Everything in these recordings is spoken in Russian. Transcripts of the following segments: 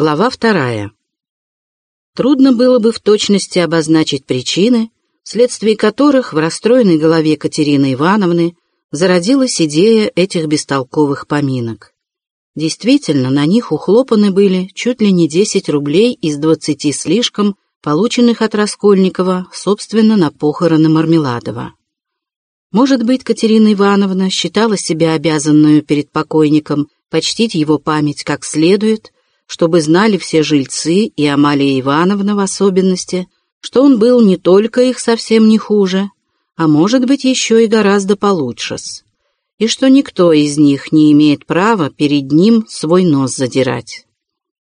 Глава вторая. Трудно было бы в точности обозначить причины, вследствие которых в расстроенной голове Катерины Ивановны зародилась идея этих бестолковых поминок. Действительно, на них ухлопаны были чуть ли не 10 рублей из 20 слишком, полученных от Раскольникова, собственно, на похороны Мармеладова. Может быть, Катерина Ивановна считала себя обязанную перед покойником почтить его память как следует, чтобы знали все жильцы и Амалия Ивановна в особенности, что он был не только их совсем не хуже, а может быть еще и гораздо получше и что никто из них не имеет права перед ним свой нос задирать.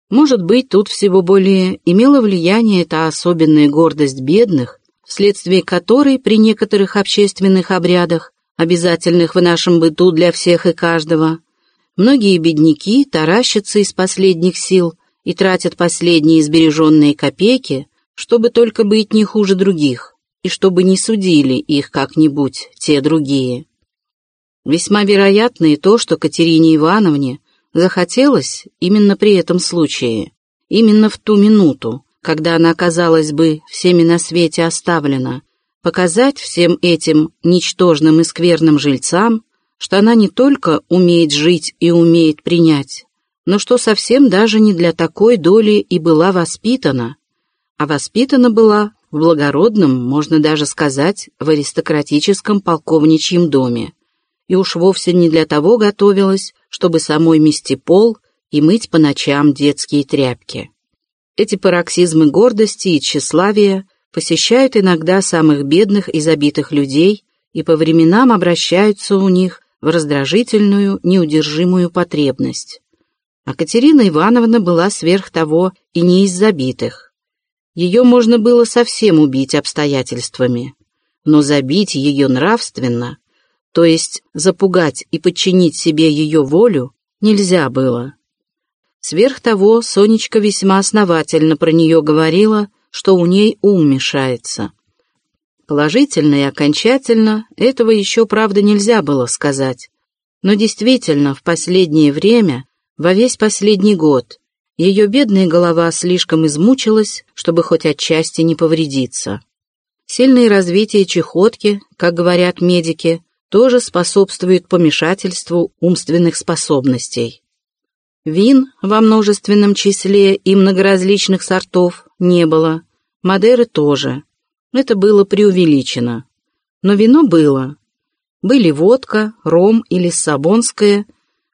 Может быть, тут всего более имела влияние эта особенная гордость бедных, вследствие которой при некоторых общественных обрядах, обязательных в нашем быту для всех и каждого, многие бедняки таращатся из последних сил и тратят последние сбереженные копейки, чтобы только быть не хуже других, и чтобы не судили их как-нибудь те другие. Весьма вероятно и то, что Катерине Ивановне захотелось именно при этом случае, именно в ту минуту, когда она, казалось бы, всеми на свете оставлена, показать всем этим ничтожным и скверным жильцам, что она не только умеет жить и умеет принять, но что совсем даже не для такой доли и была воспитана, а воспитана была в благородном, можно даже сказать, в аристократическом полковничьем доме, и уж вовсе не для того готовилась, чтобы самой мести пол и мыть по ночам детские тряпки. Эти пароксизмы гордости и тщеславия посещают иногда самых бедных и забитых людей и по временам обращаются у них в раздражительную, неудержимую потребность. А Катерина Ивановна была сверх того и не из забитых. Ее можно было совсем убить обстоятельствами, но забить ее нравственно, то есть запугать и подчинить себе ее волю, нельзя было. Сверх того, Сонечка весьма основательно про нее говорила, что у ней ум мешается. Положительно и окончательно этого еще, правда, нельзя было сказать. Но действительно, в последнее время, во весь последний год, ее бедная голова слишком измучилась, чтобы хоть отчасти не повредиться. Сильное развитие чехотки, как говорят медики, тоже способствует помешательству умственных способностей. Вин во множественном числе и многоразличных сортов не было, Мадеры тоже. Это было преувеличено. Но вино было. Были водка, ром и лиссабонское,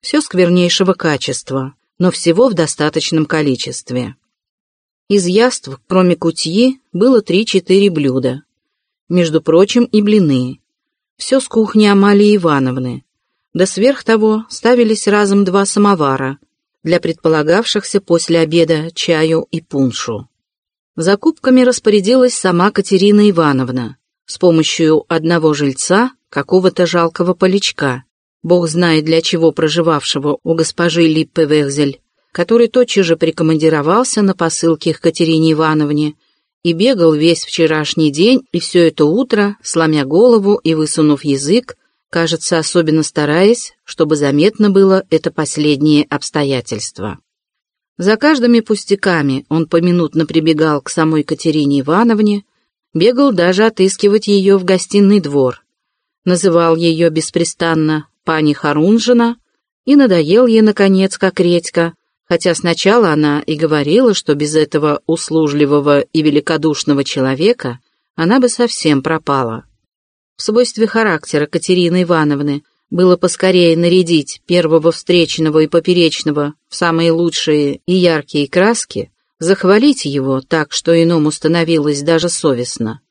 все сквернейшего качества, но всего в достаточном количестве. Из яств, кроме кутьи, было три-четыре блюда. Между прочим, и блины. Все с кухни Амалии Ивановны. Да сверх того ставились разом два самовара, для предполагавшихся после обеда чаю и пуншу. Закупками распорядилась сама Катерина Ивановна с помощью одного жильца, какого-то жалкого полячка, бог знает для чего проживавшего у госпожи Липпе Вехзель, который тотчас же прикомандировался на посылке к Катерине Ивановне и бегал весь вчерашний день и все это утро, сломя голову и высунув язык, кажется, особенно стараясь, чтобы заметно было это последнее обстоятельство. За каждыми пустяками он поминутно прибегал к самой Катерине Ивановне, бегал даже отыскивать ее в гостиный двор, называл ее беспрестанно «пани Харунжина» и надоел ей, наконец, как редька, хотя сначала она и говорила, что без этого услужливого и великодушного человека она бы совсем пропала. В свойстве характера Катерины Ивановны было поскорее нарядить первого встречного и поперечного в самые лучшие и яркие краски, захвалить его так, что иному становилось даже совестно,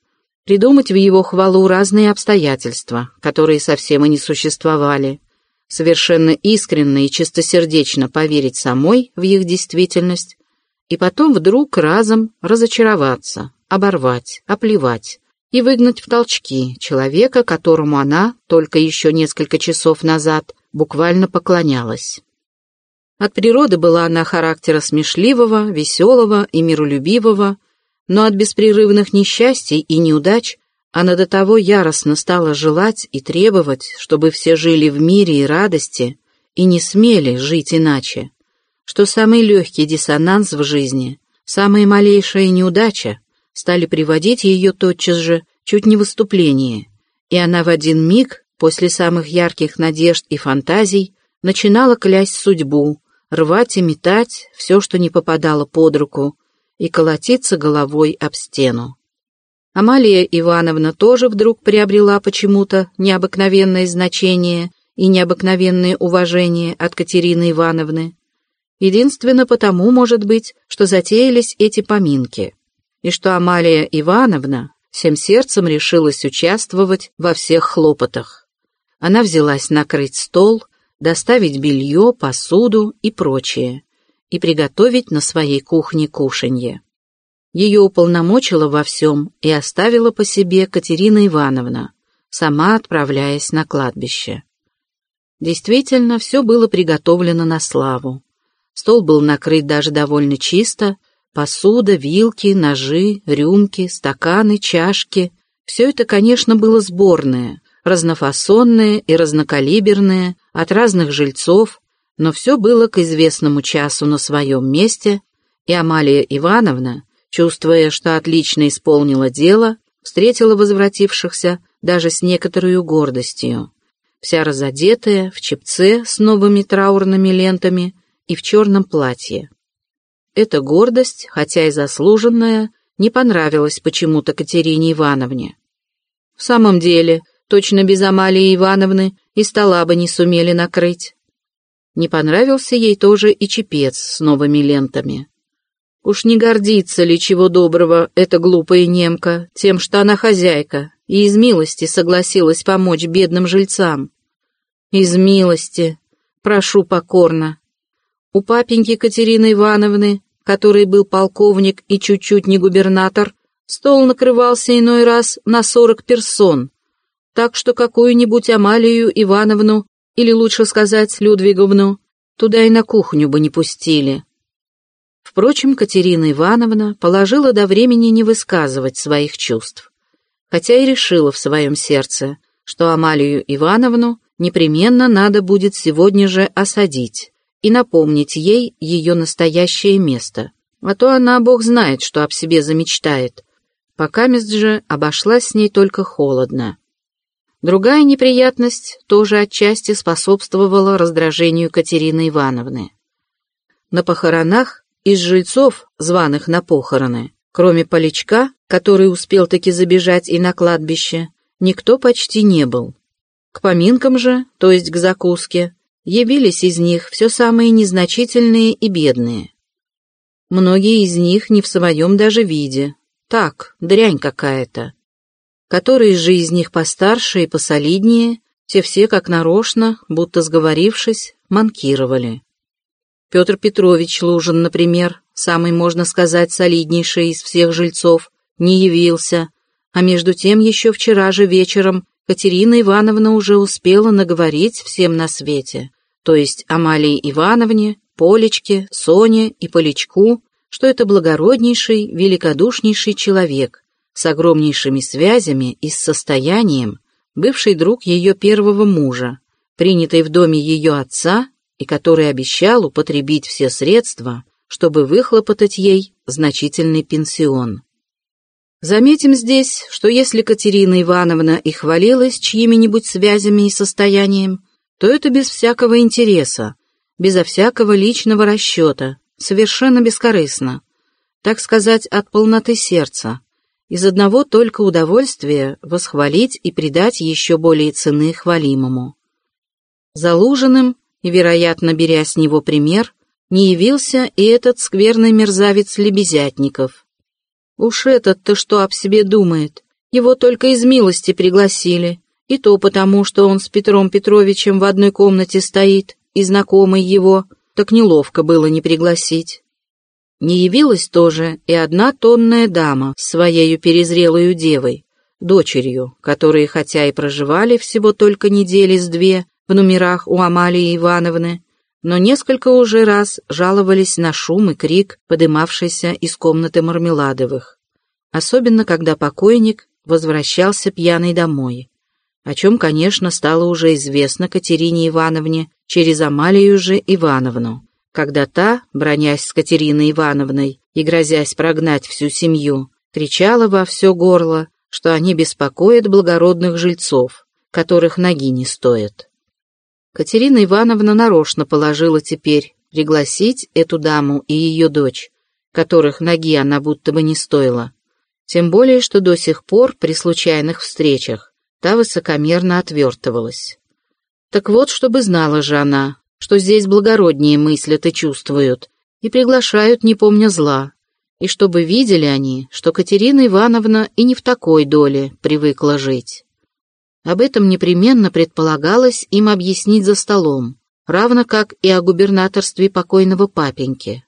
придумать в его хвалу разные обстоятельства, которые совсем и не существовали, совершенно искренне и чистосердечно поверить самой в их действительность, и потом вдруг разом разочароваться, оборвать, оплевать, и выгнать в толчки человека, которому она только еще несколько часов назад буквально поклонялась. От природы была она характера смешливого, веселого и миролюбивого, но от беспрерывных несчастий и неудач она до того яростно стала желать и требовать, чтобы все жили в мире и радости и не смели жить иначе, что самый легкий диссонанс в жизни, самая малейшая неудача стали приводить ее тотчас же чуть не выступление, и она в один миг, после самых ярких надежд и фантазий, начинала клясть судьбу, рвать и метать все, что не попадало под руку, и колотиться головой об стену. Амалия Ивановна тоже вдруг приобрела почему-то необыкновенное значение и необыкновенное уважение от Катерины Ивановны. Единственно потому, может быть, что затеялись эти поминки, и что Амалия Ивановна всем сердцем решилась участвовать во всех хлопотах. Она взялась накрыть стол, доставить белье, посуду и прочее, и приготовить на своей кухне кушанье. Ее уполномочила во всем и оставила по себе Катерина Ивановна, сама отправляясь на кладбище. Действительно, все было приготовлено на славу. Стол был накрыт даже довольно чисто, посуда, вилки, ножи, рюмки, стаканы, чашки — все это, конечно, было сборное, разнофасонное и разнокалиберное, от разных жильцов, но все было к известному часу на своем месте, и Амалия Ивановна, чувствуя, что отлично исполнила дело, встретила возвратившихся даже с некоторой гордостью. Вся разодетая, в чепце с новыми траурными лентами и в черном платье. Эта гордость, хотя и заслуженная, не понравилась почему-то Катерине Ивановне. В самом деле, точно без Амалии Ивановны и стола бы не сумели накрыть. Не понравился ей тоже и чепец с новыми лентами. Уж не гордится ли чего доброго эта глупая немка тем, что она хозяйка, и из милости согласилась помочь бедным жильцам? Из милости, прошу покорно. У папеньки Катерины Ивановны, который был полковник и чуть-чуть не губернатор, стол накрывался иной раз на сорок персон, так что какую-нибудь Амалию Ивановну, или лучше сказать Людвиговну, туда и на кухню бы не пустили. Впрочем, Катерина Ивановна положила до времени не высказывать своих чувств, хотя и решила в своем сердце, что Амалию Ивановну непременно надо будет сегодня же осадить и напомнить ей ее настоящее место, а то она, бог знает, что об себе замечтает. Пока мест же обошлась с ней только холодно. Другая неприятность тоже отчасти способствовала раздражению Катерины Ивановны. На похоронах из жильцов, званых на похороны, кроме Поличка, который успел таки забежать и на кладбище, никто почти не был. К поминкам же, то есть к закуске, явились из них все самые незначительные и бедные. Многие из них не в своем даже виде. Так, дрянь какая-то. Которые же из них постарше и посолиднее, те все как нарочно, будто сговорившись, манкировали. Петр Петрович Лужин, например, самый, можно сказать, солиднейший из всех жильцов, не явился, а между тем еще вчера же вечером Катерина Ивановна уже успела наговорить всем на свете, то есть Амалии Ивановне, Полечке, Соне и Полечку, что это благороднейший, великодушнейший человек с огромнейшими связями и с состоянием, бывший друг ее первого мужа, принятый в доме ее отца и который обещал употребить все средства, чтобы выхлопотать ей значительный пенсион. Заметим здесь, что если Катерина Ивановна и хвалилась чьими-нибудь связями и состоянием, то это без всякого интереса, безо всякого личного расчета, совершенно бескорыстно, так сказать, от полноты сердца, из одного только удовольствия восхвалить и придать еще более цены хвалимому. Залуженным и, вероятно, беря с него пример, не явился и этот скверный мерзавец Лебезятников. Уж этот-то что об себе думает? Его только из милости пригласили, и то потому, что он с Петром Петровичем в одной комнате стоит, и знакомый его, так неловко было не пригласить. Не явилась тоже и одна тонная дама с своею перезрелою девой, дочерью, которые хотя и проживали всего только недели с две, в номерах у Амалии Ивановны, но несколько уже раз жаловались на шум и крик, подымавшийся из комнаты Мармеладовых. Особенно, когда покойник возвращался пьяный домой, о чем, конечно, стало уже известно Катерине Ивановне через Амалию же Ивановну, когда та, бронясь с Катериной Ивановной и грозясь прогнать всю семью, кричала во все горло, что они беспокоят благородных жильцов, которых ноги не стоят. Катерина Ивановна нарочно положила теперь пригласить эту даму и ее дочь, которых ноги она будто бы не стоила, тем более, что до сих пор при случайных встречах та высокомерно отвертывалась. Так вот, чтобы знала же она, что здесь благороднее мыслят и чувствуют, и приглашают, не помня зла, и чтобы видели они, что Катерина Ивановна и не в такой доле привыкла жить. Об этом непременно предполагалось им объяснить за столом, равно как и о губернаторстве покойного папеньки.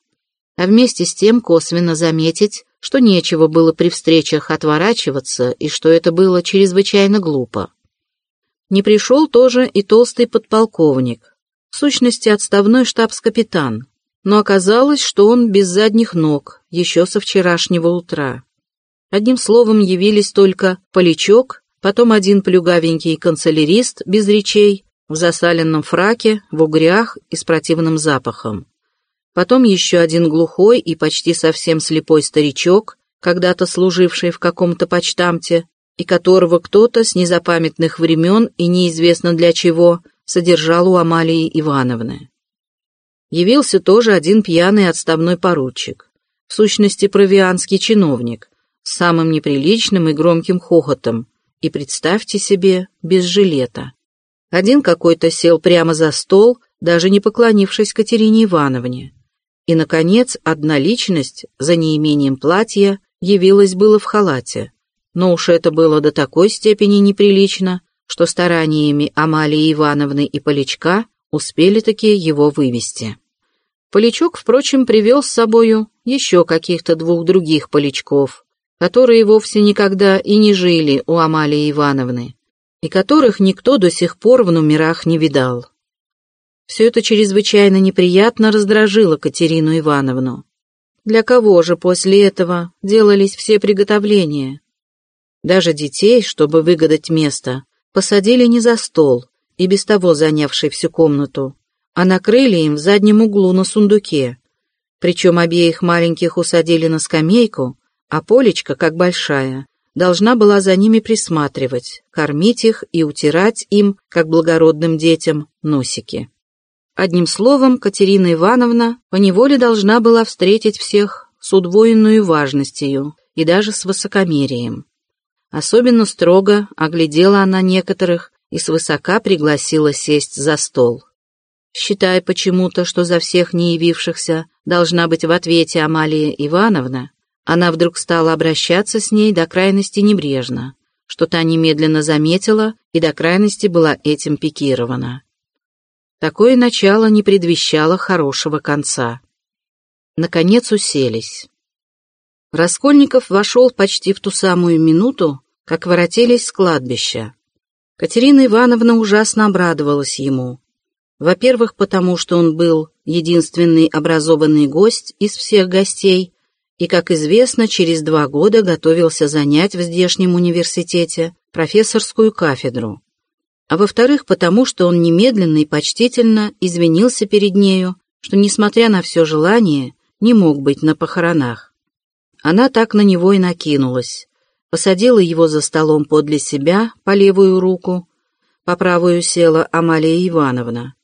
А вместе с тем косвенно заметить, что нечего было при встречах отворачиваться и что это было чрезвычайно глупо. Не пришел тоже и толстый подполковник, в сущности отставной штабс-капитан, но оказалось, что он без задних ног, еще со вчерашнего утра. Одним словом явились только Полячок, потом один плюгавенький канцелярист без речей, в засаленном фраке, в угрях и с противным запахом. Потом еще один глухой и почти совсем слепой старичок, когда-то служивший в каком-то почтамте, и которого кто-то с незапамятных времен и неизвестно для чего содержал у Амалии Ивановны. Явился тоже один пьяный отставной поручик, в сущности провианский чиновник, с самым неприличным и громким хохотом, и, представьте себе, без жилета. Один какой-то сел прямо за стол, даже не поклонившись Катерине Ивановне. И, наконец, одна личность, за неимением платья, явилась было в халате. Но уж это было до такой степени неприлично, что стараниями Амалии Ивановны и Полячка успели таки его вывести. Полячок, впрочем, привел с собою еще каких-то двух других полячков, которые вовсе никогда и не жили у Амалии Ивановны, и которых никто до сих пор в номерах не видал. Все это чрезвычайно неприятно раздражило Катерину Ивановну. Для кого же после этого делались все приготовления? Даже детей, чтобы выгадать место, посадили не за стол, и без того занявший всю комнату, а накрыли им в заднем углу на сундуке. Причем обеих маленьких усадили на скамейку, а Полечка, как большая, должна была за ними присматривать, кормить их и утирать им, как благородным детям, носики. Одним словом, Катерина Ивановна поневоле должна была встретить всех с удвоенной важностью и даже с высокомерием. Особенно строго оглядела она некоторых и свысока пригласила сесть за стол. Считая почему-то, что за всех не явившихся должна быть в ответе Амалия Ивановна, она вдруг стала обращаться с ней до крайности небрежно, что та немедленно заметила и до крайности была этим пикирована. Такое начало не предвещало хорошего конца. Наконец уселись. Раскольников вошел почти в ту самую минуту, как воротились с кладбища. Катерина Ивановна ужасно обрадовалась ему. Во-первых, потому что он был единственный образованный гость из всех гостей и, как известно, через два года готовился занять в здешнем университете профессорскую кафедру а во-вторых, потому что он немедленно и почтительно извинился перед нею, что, несмотря на все желание, не мог быть на похоронах. Она так на него и накинулась, посадила его за столом подле себя по левую руку, по правую села Амалия Ивановна.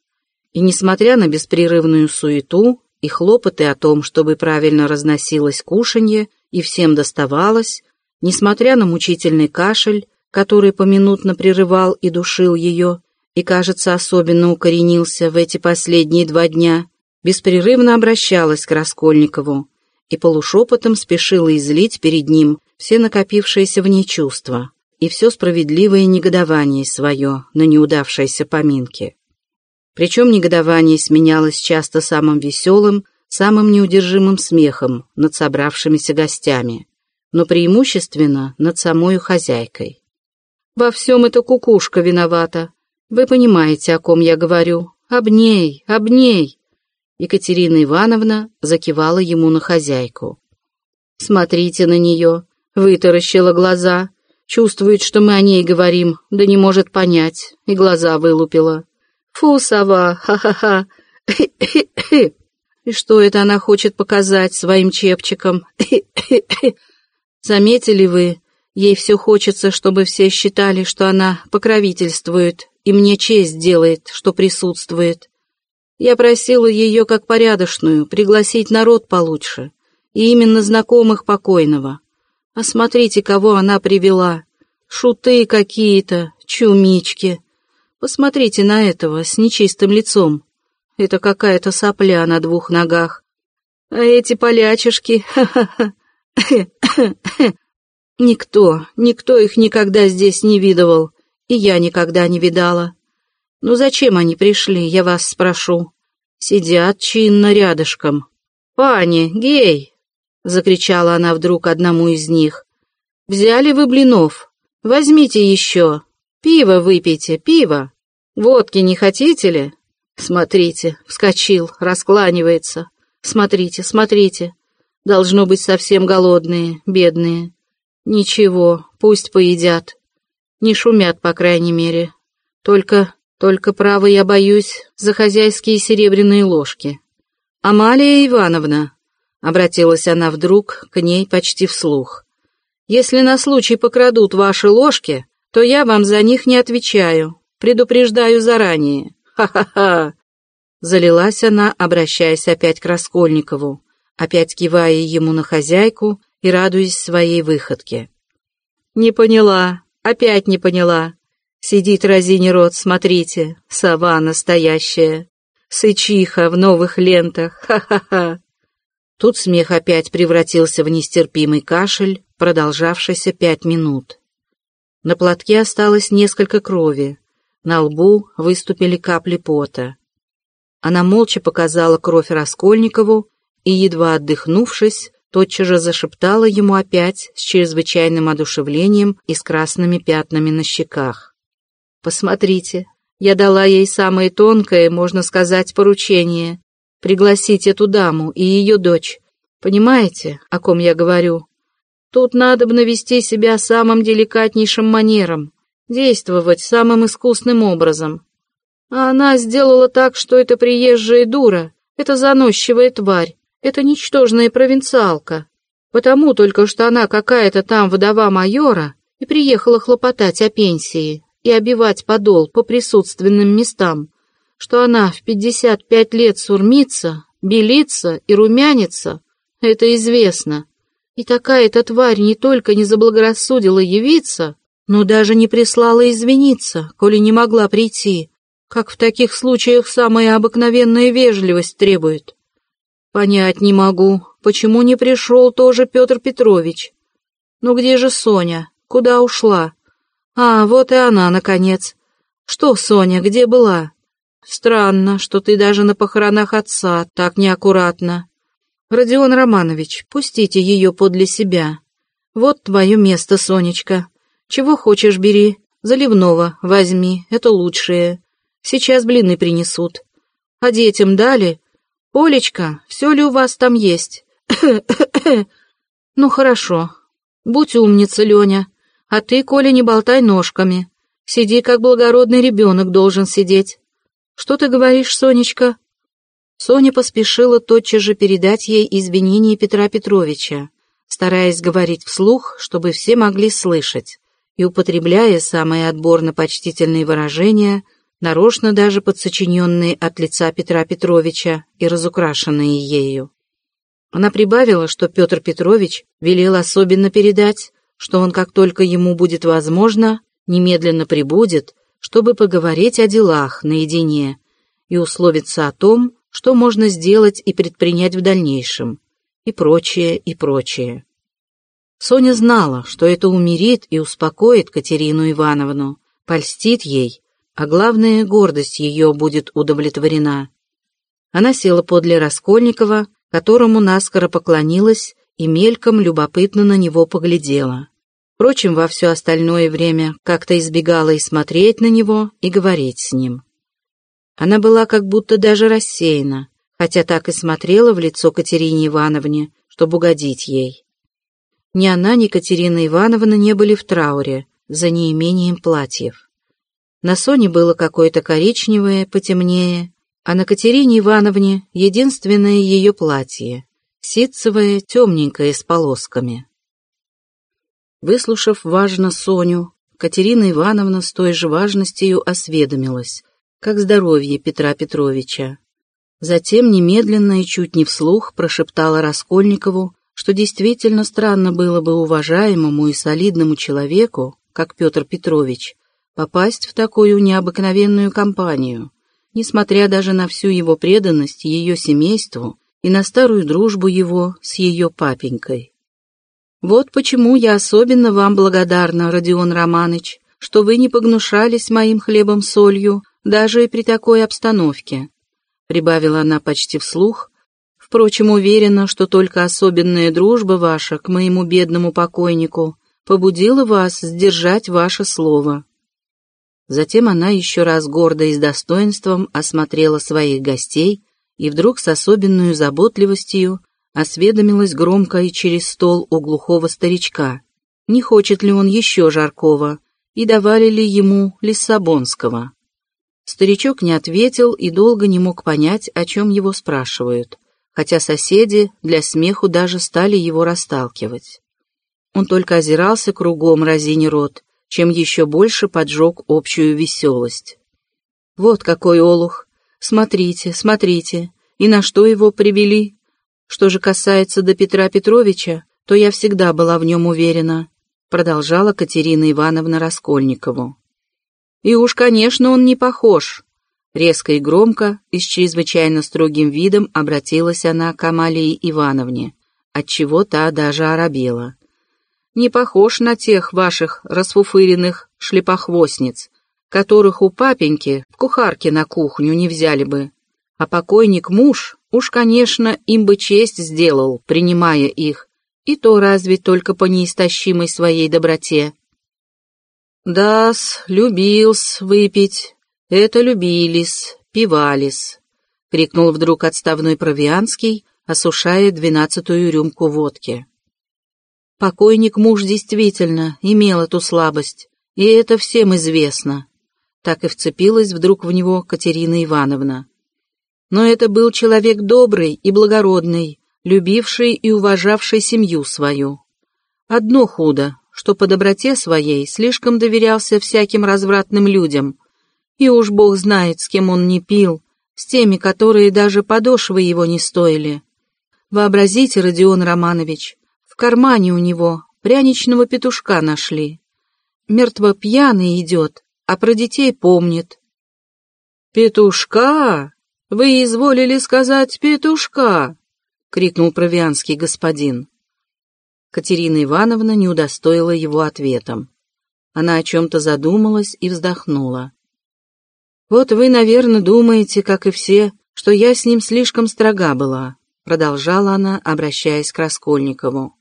И, несмотря на беспрерывную суету и хлопоты о том, чтобы правильно разносилось кушанье и всем доставалось, несмотря на мучительный кашель, который поминутно прерывал и душил ее, и, кажется, особенно укоренился в эти последние два дня, беспрерывно обращалась к Раскольникову и полушепотом спешила излить перед ним все накопившиеся в ней чувства и все справедливое негодование свое на неудавшиеся поминки. Причем негодование сменялось часто самым веселым, самым неудержимым смехом над собравшимися гостями, но преимущественно над самою хозяйкой. Во всем эта кукушка виновата. Вы понимаете, о ком я говорю. Об ней, об ней. Екатерина Ивановна закивала ему на хозяйку. Смотрите на нее. Вытаращила глаза. Чувствует, что мы о ней говорим, да не может понять. И глаза вылупила. Фу, сова, ха-ха-ха. И что это она хочет показать своим чепчиком? Заметили вы, ей все хочется, чтобы все считали, что она покровительствует, и мне честь делает, что присутствует. Я просила ее, как порядочную, пригласить народ получше, и именно знакомых покойного. А смотрите, кого она привела. Шуты какие-то, чумички. Посмотрите на этого с нечистым лицом. Это какая-то сопля на двух ногах. А эти полячишки, ха-ха-ха. Никто, никто их никогда здесь не видывал, и я никогда не видала. Ну зачем они пришли, я вас спрошу? Сидят чинно рядышком. «Пани, гей!» — закричала она вдруг одному из них. «Взяли вы блинов? Возьмите еще. Пиво выпейте, пиво. Водки не хотите ли? Смотрите, вскочил, раскланивается. Смотрите, смотрите. Должно быть совсем голодные, бедные. Ничего, пусть поедят. Не шумят, по крайней мере. Только только, право, я боюсь за хозяйские серебряные ложки. «Амалия Ивановна», — обратилась она вдруг к ней почти вслух, «если на случай покрадут ваши ложки, то я вам за них не отвечаю, предупреждаю заранее. Ха-ха-ха!» Залилась она, обращаясь опять к Раскольникову, опять кивая ему на хозяйку и радуясь своей выходке. «Не поняла, опять не поняла. Сидит разини рот, смотрите, сова настоящая. Сычиха в новых лентах, ха-ха-ха. Тут смех опять превратился в нестерпимый кашель, продолжавшийся пять минут. На платке осталось несколько крови, на лбу выступили капли пота. Она молча показала кровь Раскольникову и, едва отдыхнувшись, тотчас же зашептала ему опять с чрезвычайным одушевлением и с красными пятнами на щеках. Посмотрите, я дала ей самое тонкое, можно сказать, поручение — пригласить эту даму и ее дочь. Понимаете, о ком я говорю? Тут надо бы навести себя самым деликатнейшим манером, действовать самым искусным образом. А она сделала так, что эта приезжая дура, эта заносчивая тварь, эта ничтожная провинциалка. Потому только что она какая-то там вдова майора и приехала хлопотать о пенсии, и обивать подол по присутственным местам, что она в пятьдесят пять лет сурмится, белится и румянится, это известно. И такая-то тварь не только не заблагорассудила явиться, но даже не прислала извиниться, коли не могла прийти, как в таких случаях самая обыкновенная вежливость требует. Понять не могу, почему не пришел тоже Петр Петрович. Ну где же Соня? Куда ушла? А, вот и она, наконец. Что, Соня, где была? Странно, что ты даже на похоронах отца так неаккуратно. Родион Романович, пустите ее подле себя. Вот твое место, Сонечка. Чего хочешь, бери. Заливного возьми, это лучшее. Сейчас блины принесут. А детям дали? Олечка, все ли у вас там есть? ну хорошо. Будь умница, Леня. А ты, Коля, не болтай ножками. Сиди, как благородный ребенок должен сидеть. Что ты говоришь, Сонечка?» Соня поспешила тотчас же передать ей извинения Петра Петровича, стараясь говорить вслух, чтобы все могли слышать, и употребляя самые отборно-почтительные выражения, нарочно даже подсочиненные от лица Петра Петровича и разукрашенные ею. Она прибавила, что Петр Петрович велел особенно передать, что он, как только ему будет возможно, немедленно прибудет, чтобы поговорить о делах наедине и условиться о том, что можно сделать и предпринять в дальнейшем, и прочее, и прочее. Соня знала, что это умирит и успокоит Катерину Ивановну, польстит ей, а главное, гордость ее будет удовлетворена. Она села подле Раскольникова, которому наскоро поклонилась и мельком любопытно на него поглядела. Впрочем, во все остальное время как-то избегала и смотреть на него, и говорить с ним. Она была как будто даже рассеяна, хотя так и смотрела в лицо Катерине Ивановне, чтобы угодить ей. Ни она, ни Катерина Ивановна не были в трауре за неимением платьев. На Соне было какое-то коричневое, потемнее, а на Катерине Ивановне единственное ее платье, ситцевое, темненькое с полосками. Выслушав важно Соню, Катерина Ивановна с той же важностью осведомилась, как здоровье Петра Петровича. Затем немедленно и чуть не вслух прошептала Раскольникову, что действительно странно было бы уважаемому и солидному человеку, как Петр Петрович, попасть в такую необыкновенную компанию, несмотря даже на всю его преданность ее семейству и на старую дружбу его с ее папенькой. Вот почему я особенно вам благодарна, Родион Романыч, что вы не погнушались моим хлебом-солью даже и при такой обстановке, прибавила она почти вслух, впрочем, уверена, что только особенная дружба ваша к моему бедному покойнику побудила вас сдержать ваше слово. Затем она еще раз гордо и с достоинством осмотрела своих гостей и вдруг с особенной заботливостью осведомилась громко и через стол у глухого старичка, не хочет ли он еще жаркого, и давали ли ему лиссабонского. Старичок не ответил и долго не мог понять, о чем его спрашивают, хотя соседи для смеху даже стали его расталкивать. Он только озирался кругом, разине рот, чем еще больше поджег общую веселость. «Вот какой олух! Смотрите, смотрите! И на что его привели? Что же касается до Петра Петровича, то я всегда была в нем уверена», продолжала Катерина Ивановна Раскольникову. И уж, конечно, он не похож. Резко и громко и с чрезвычайно строгим видом обратилась она к Амалии Ивановне, отчего та даже оробела. Не похож на тех ваших расфуфыренных шлепохвостниц, которых у папеньки в кухарке на кухню не взяли бы. А покойник муж, уж, конечно, им бы честь сделал, принимая их, и то разве только по неистощимой своей доброте. «Да-с, любил-с выпить. Это любились, пивались», — крикнул вдруг отставной Провианский, осушая двенадцатую рюмку водки. Покойник муж действительно имел эту слабость, и это всем известно. Так и вцепилась вдруг в него Катерина Ивановна. Но это был человек добрый и благородный, любивший и уважавший семью свою. Одно худо, что по доброте своей слишком доверялся всяким развратным людям. И уж бог знает, с кем он не пил, с теми, которые даже подошвы его не стоили. Вообразите, Родион Романович, в кармане у него пряничного петушка нашли. Мертво пьяный идет, а про детей помнит. «Петушка? Вы изволили сказать петушка!» — крикнул провианский господин. Катерина Ивановна не удостоила его ответом. Она о чем-то задумалась и вздохнула. «Вот вы, наверное, думаете, как и все, что я с ним слишком строга была», продолжала она, обращаясь к Раскольникову.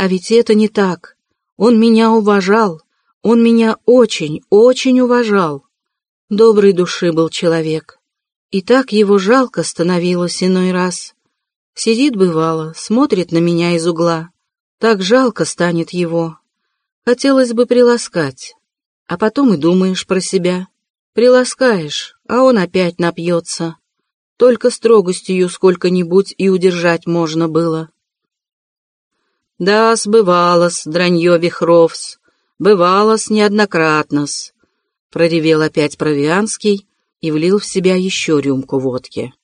«А ведь это не так. Он меня уважал. Он меня очень, очень уважал. Доброй души был человек. И так его жалко становилось иной раз. Сидит, бывало, смотрит на меня из угла, так жалко станет его. Хотелось бы приласкать. А потом и думаешь про себя. Приласкаешь, а он опять напьется. Только строгостью сколько-нибудь и удержать можно было. Да, сбывалось, дранье вихровс, бывалось неоднократно-с, проревел опять Провианский и влил в себя еще рюмку водки.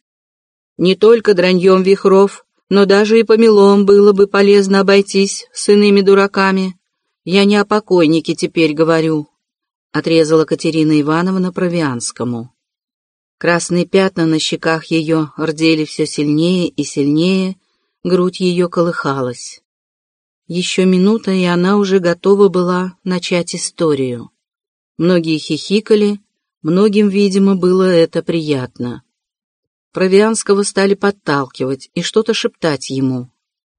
Не только драньем вихров, но даже и помелом было бы полезно обойтись с иными дураками. Я не о покойнике теперь говорю», — отрезала Катерина Ивановна Провианскому. Красные пятна на щеках ее рдели все сильнее и сильнее, грудь ее колыхалась. Еще минута, и она уже готова была начать историю. Многие хихикали, многим, видимо, было это приятно. Провианского стали подталкивать и что-то шептать ему.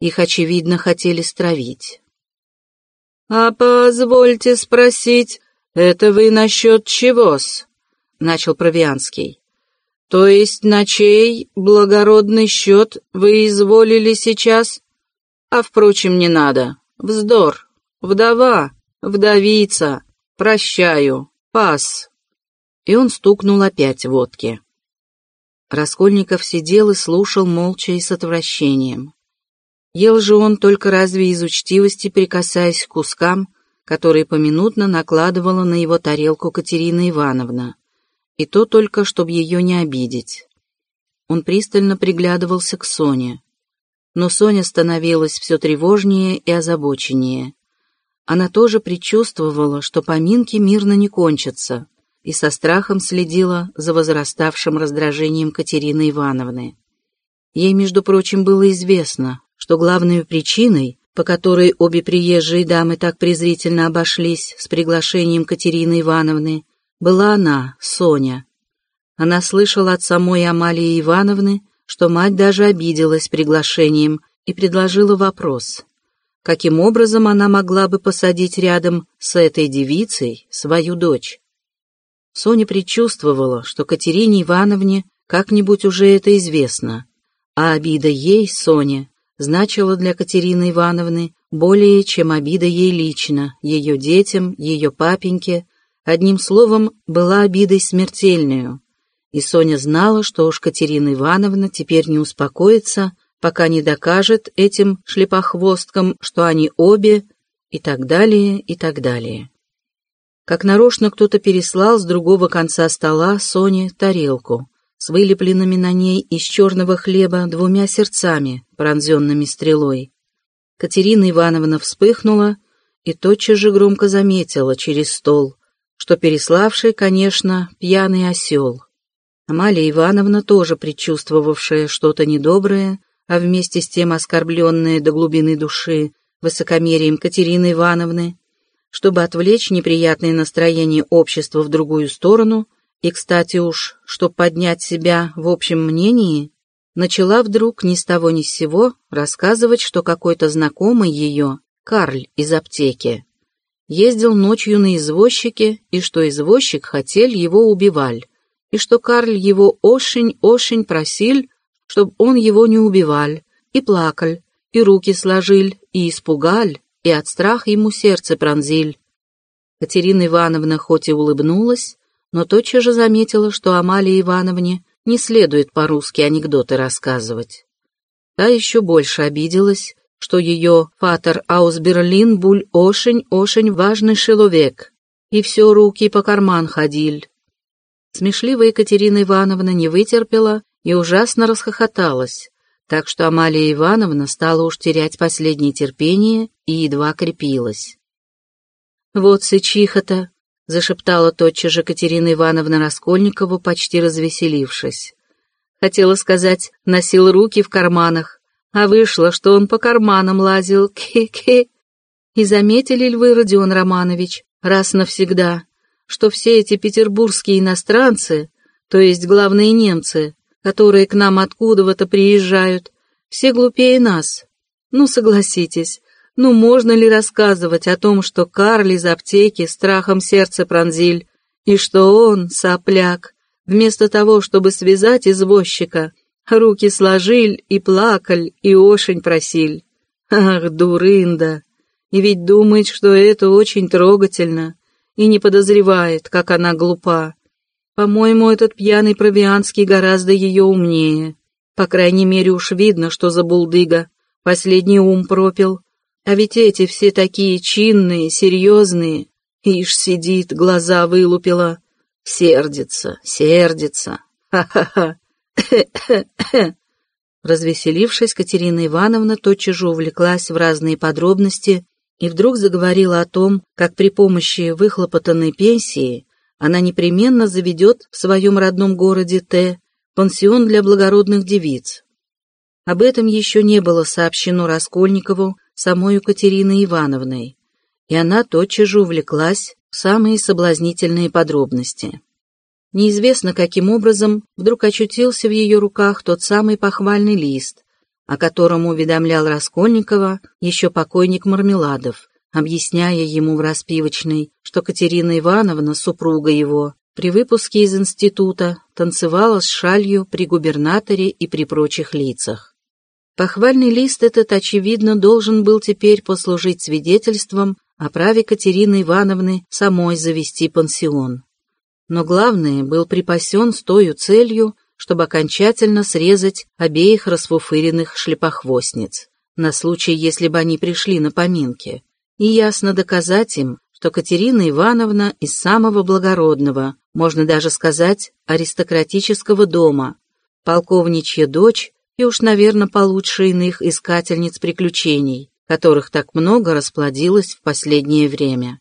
Их, очевидно, хотели стравить. «А позвольте спросить, это вы насчет чего-с?» — начал Провианский. «То есть на чей благородный счет вы изволили сейчас? А, впрочем, не надо. Вздор. Вдова, вдовица. Прощаю. Пас». И он стукнул опять водки. Раскольников сидел и слушал молча и с отвращением. Ел же он только разве из учтивости, прикасаясь к кускам, которые поминутно накладывала на его тарелку Катерина Ивановна, и то только, чтобы ее не обидеть. Он пристально приглядывался к Соне. Но Соня становилась все тревожнее и озабоченнее. Она тоже предчувствовала, что поминки мирно не кончатся, и со страхом следила за возраставшим раздражением Катерины Ивановны. Ей, между прочим, было известно, что главной причиной, по которой обе приезжие дамы так презрительно обошлись с приглашением Катерины Ивановны, была она, Соня. Она слышала от самой Амалии Ивановны, что мать даже обиделась приглашением и предложила вопрос, каким образом она могла бы посадить рядом с этой девицей свою дочь. Соня предчувствовала, что Катерине Ивановне как-нибудь уже это известно, а обида ей, Соне, значила для Катерины Ивановны более, чем обида ей лично, ее детям, ее папеньке, одним словом, была обидой смертельную. И Соня знала, что уж Катерина Ивановна теперь не успокоится, пока не докажет этим шлепохвосткам, что они обе, и так далее, и так далее. Как нарочно кто-то переслал с другого конца стола Соне тарелку с вылепленными на ней из черного хлеба двумя сердцами, пронзенными стрелой. Катерина Ивановна вспыхнула и тотчас же громко заметила через стол, что переславший, конечно, пьяный осел. Амалия Ивановна, тоже предчувствовавшая что-то недоброе, а вместе с тем оскорбленная до глубины души высокомерием Катерины Ивановны, чтобы отвлечь неприятное настроение общества в другую сторону, и, кстати уж, чтобы поднять себя в общем мнении, начала вдруг ни с того ни с сего рассказывать, что какой-то знакомый ее, Карль из аптеки, ездил ночью на извозчике, и что извозчик хотел его убивать, и что Карль его очень-очень просил, чтобы он его не убивал, и плакал, и руки сложил, и испугал, и от страха ему сердце пронзиль. Катерина Ивановна хоть и улыбнулась, но тотчас же заметила, что Амалии Ивановне не следует по-русски анекдоты рассказывать. Та еще больше обиделась, что ее фатер Аусберлин буль очень-очень важный человек, и все руки по карман ходил. Смешливая Екатерина Ивановна не вытерпела и ужасно расхохоталась, так что Амалия Ивановна стала уж терять последнее терпение и едва крепилась. «Вот сычиха-то!» — зашептала тотчас же Катерина Ивановна Раскольникову, почти развеселившись. Хотела сказать, носил руки в карманах, а вышло, что он по карманам лазил, ке-ке. И заметили ли вы, Родион Романович, раз навсегда, что все эти петербургские иностранцы, то есть главные немцы, которые к нам откуда-то приезжают, все глупее нас. Ну, согласитесь, ну можно ли рассказывать о том, что Карл из аптеки страхом сердце пронзиль, и что он, сопляк, вместо того, чтобы связать извозчика, руки сложил и плакал, и очень просил. Ах, дурында! И ведь думает, что это очень трогательно, и не подозревает, как она глупа. По-моему, этот пьяный Провианский гораздо ее умнее. По крайней мере, уж видно, что за булдыга. Последний ум пропил. А ведь эти все такие чинные, серьезные. Ишь сидит, глаза вылупила. Сердится, сердится. Ха-ха-ха. Развеселившись, Катерина Ивановна тотчас же увлеклась в разные подробности и вдруг заговорила о том, как при помощи выхлопотанной пенсии она непременно заведет в своем родном городе Т пансион для благородных девиц. Об этом еще не было сообщено Раскольникову самой Екатериной Ивановной, и она тотчас же увлеклась в самые соблазнительные подробности. Неизвестно, каким образом вдруг очутился в ее руках тот самый похвальный лист, о котором уведомлял Раскольникова еще покойник Мармеладов, объясняя ему в распивочной, что Катерина Ивановна, супруга его, при выпуске из института танцевала с шалью при губернаторе и при прочих лицах. Похвальный лист этот, очевидно, должен был теперь послужить свидетельством о праве Катерины Ивановны самой завести пансион. Но главное, был припасен с той целью, чтобы окончательно срезать обеих расфуфыренных шлепохвостниц, на случай, если бы они пришли на поминки, и ясно доказать им, что Катерина Ивановна из самого благородного, можно даже сказать, аристократического дома, полковничья дочь и уж, наверное, получше иных искательниц приключений, которых так много расплодилось в последнее время.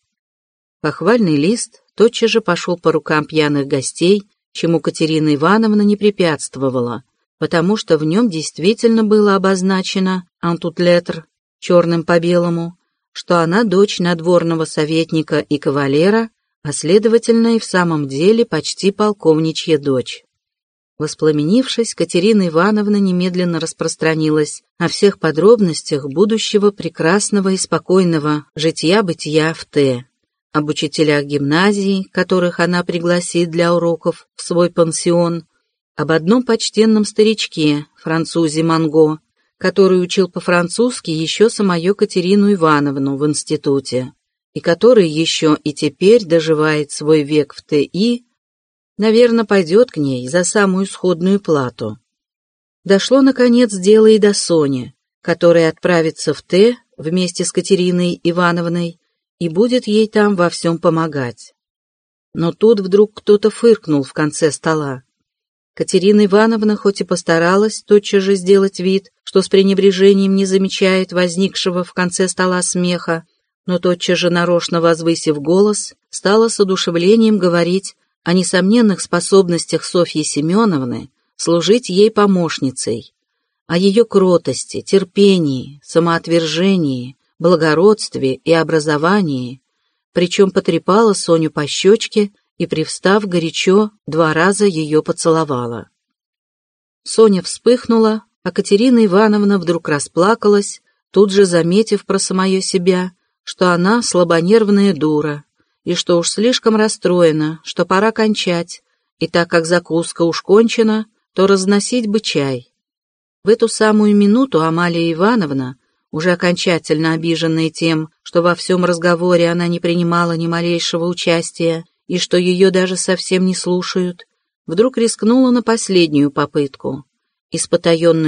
Похвальный лист тотчас же пошел по рукам пьяных гостей, чему Катерина Ивановна не препятствовала, потому что в нем действительно было обозначено «антутлетр» черным по белому, что она дочь надворного советника и кавалера, а следовательно и в самом деле почти полковничья дочь. Воспламенившись, Катерина Ивановна немедленно распространилась о всех подробностях будущего прекрасного и спокойного житья-бытия в Т, об учителях гимназии, которых она пригласит для уроков в свой пансион, об одном почтенном старичке, французе Манго, который учил по-французски еще самую Катерину Ивановну в институте, и который еще и теперь доживает свой век в ТИ наверное, пойдет к ней за самую сходную плату. Дошло, наконец, дело и до Сони, которая отправится в Т вместе с Катериной Ивановной и будет ей там во всем помогать. Но тут вдруг кто-то фыркнул в конце стола. Катерина Ивановна хоть и постаралась тотчас же сделать вид, что с пренебрежением не замечает возникшего в конце стола смеха, но тотчас же нарочно возвысив голос, стала с одушевлением говорить о несомненных способностях Софьи Семеновны служить ей помощницей, о ее кротости, терпении, самоотвержении, благородстве и образовании, причем потрепала Соню по щечке и, привстав горячо, два раза ее поцеловала. Соня вспыхнула, а Катерина Ивановна вдруг расплакалась, тут же заметив про самое себя, что она слабонервная дура, и что уж слишком расстроена, что пора кончать, и так как закуска уж кончена, то разносить бы чай. В эту самую минуту Амалия Ивановна, уже окончательно обиженная тем, что во всем разговоре она не принимала ни малейшего участия и что ее даже совсем не слушают, вдруг рискнула на последнюю попытку. И с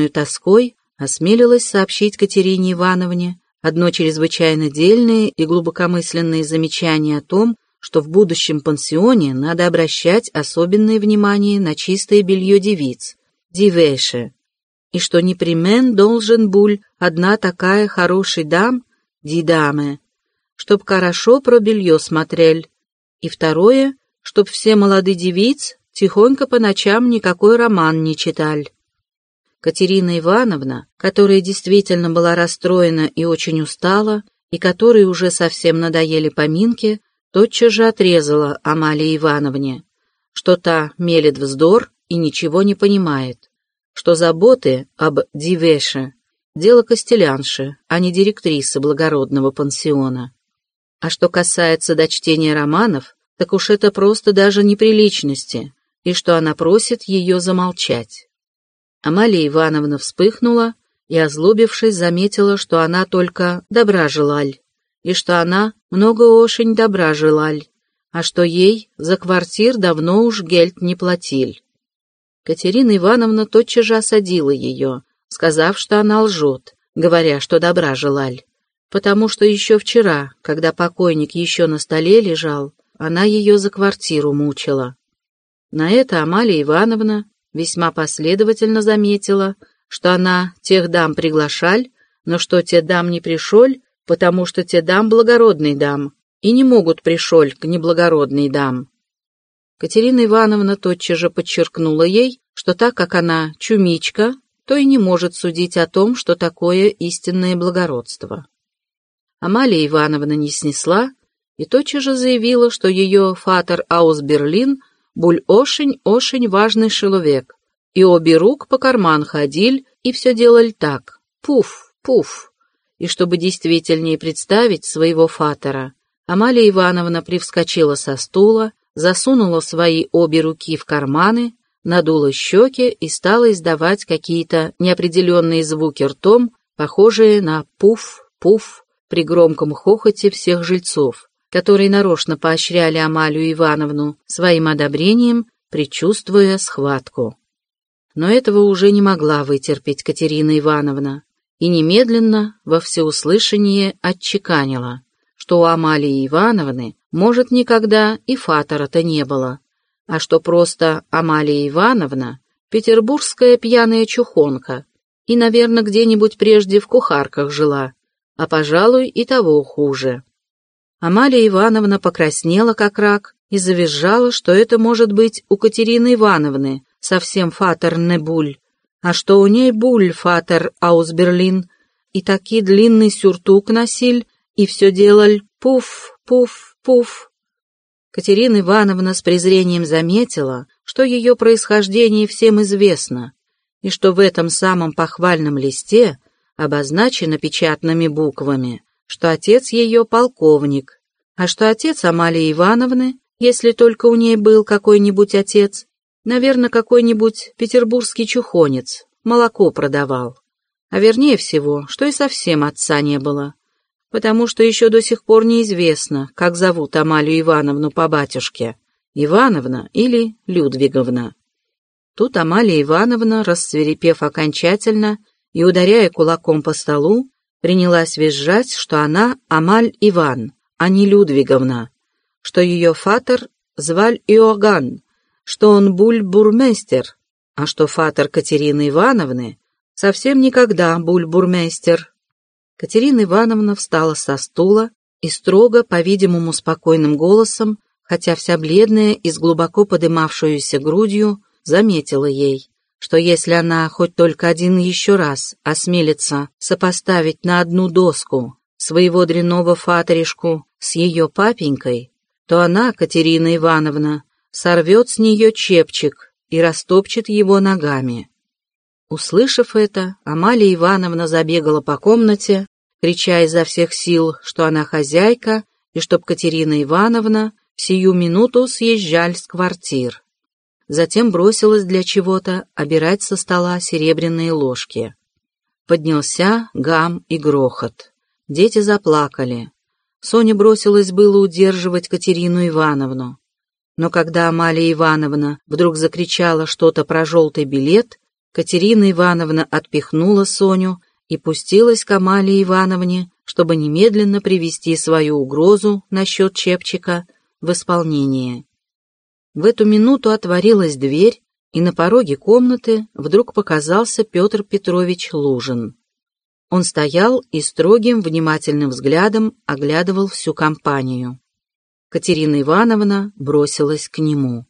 тоской осмелилась сообщить Катерине Ивановне, одно чрезвычайно дельное и глубокомысленное замечание о том, что в будущем пансионе надо обращать особенное внимание на чистое белье девиц, дивеше, и что непременно должен буль одна такая хороший дам, дидаме, чтоб хорошо про белье смотрель, и второе, чтоб все молодые девиц тихонько по ночам никакой роман не читали. Катерина Ивановна, которая действительно была расстроена и очень устала, и которой уже совсем надоели поминки, тотчас же отрезала Амалии Ивановне, что та мелет вздор и ничего не понимает, что заботы об Дивеше — дело костелянши, а не директрисы благородного пансиона. А что касается дочтения романов, так уж это просто даже неприличности, и что она просит ее замолчать. Амалия Ивановна вспыхнула и, озлобившись, заметила, что она только добра желаль, и что она много очень добра желаль, а что ей за квартир давно уж гельт не платил. Катерина Ивановна тотчас же осадила ее, сказав, что она лжет, говоря, что добра желаль, потому что еще вчера, когда покойник еще на столе лежал, она ее за квартиру мучила. На это Амалия Ивановна весьма последовательно заметила, что она тех дам приглашаль, но что те дам не пришоль, потому что те дам благородный дам, и не могут пришоль к неблагородный дам. Катерина Ивановна тотчас же подчеркнула ей, что так как она чумичка, то и не может судить о том, что такое истинное благородство. Амалия Ивановна не снесла и тотчас же заявила, что ее фатер Аус Берлин Буль очень-очень важный человек. И обе рук по карман ходили и все делали так. Пуф, пуф. И чтобы действительнее представить своего фатера, Амалия Ивановна привскочила со стула, засунула свои обе руки в карманы, надула щеки и стала издавать какие-то неопределенные звуки ртом, похожие на пуф-пуф при громком хохоте всех жильцов которые нарочно поощряли Амалию Ивановну своим одобрением, предчувствуя схватку. Но этого уже не могла вытерпеть Катерина Ивановна и немедленно во всеуслышание отчеканила, что у Амалии Ивановны, может, никогда и фатора-то не было, а что просто Амалия Ивановна — петербургская пьяная чухонка и, наверное, где-нибудь прежде в кухарках жила, а, пожалуй, и того хуже. Амалия Ивановна покраснела как рак и завизжала, что это может быть у Катерины Ивановны, совсем фатер не буль, а что у ней буль фатер Аусберлин, и таки длинный сюртук носиль, и все делаль пуф, пуф, пуф. Катерина Ивановна с презрением заметила, что ее происхождение всем известно, и что в этом самом похвальном листе обозначено печатными буквами, что отец ее полковник, а что отец Амалии Ивановны, если только у ней был какой-нибудь отец, наверное, какой-нибудь петербургский чухонец, молоко продавал. А вернее всего, что и совсем отца не было, потому что еще до сих пор неизвестно, как зовут Амалию Ивановну по батюшке, Ивановна или Людвиговна. Тут Амалия Ивановна, рассверепев окончательно и ударяя кулаком по столу, принялась визжать, что она Амаль Иван, а не Людвиговна, что ее фатер зваль Иоганн, что он буль-бурмейстер, а что фатер Катерины Ивановны совсем никогда буль-бурмейстер. Катерина Ивановна встала со стула и строго, по-видимому, спокойным голосом, хотя вся бледная и с глубоко подымавшуюся грудью, заметила ей, что если она хоть только один еще раз осмелится сопоставить на одну доску своего дрянного фаторишку с ее папенькой, то она, Катерина Ивановна, сорвет с нее чепчик и растопчет его ногами. Услышав это, Амалия Ивановна забегала по комнате, крича изо всех сил, что она хозяйка, и чтоб Катерина Ивановна сию минуту съезжаль с квартир затем бросилась для чего-то обирать со стола серебряные ложки. Поднялся гам и грохот. Дети заплакали. Соня бросилась было удерживать Катерину Ивановну. Но когда Амалия Ивановна вдруг закричала что-то про желтый билет, Катерина Ивановна отпихнула Соню и пустилась к Амалии Ивановне, чтобы немедленно привести свою угрозу насчет Чепчика в исполнение. В эту минуту отворилась дверь, и на пороге комнаты вдруг показался Петр Петрович Лужин. Он стоял и строгим, внимательным взглядом оглядывал всю компанию. Катерина Ивановна бросилась к нему.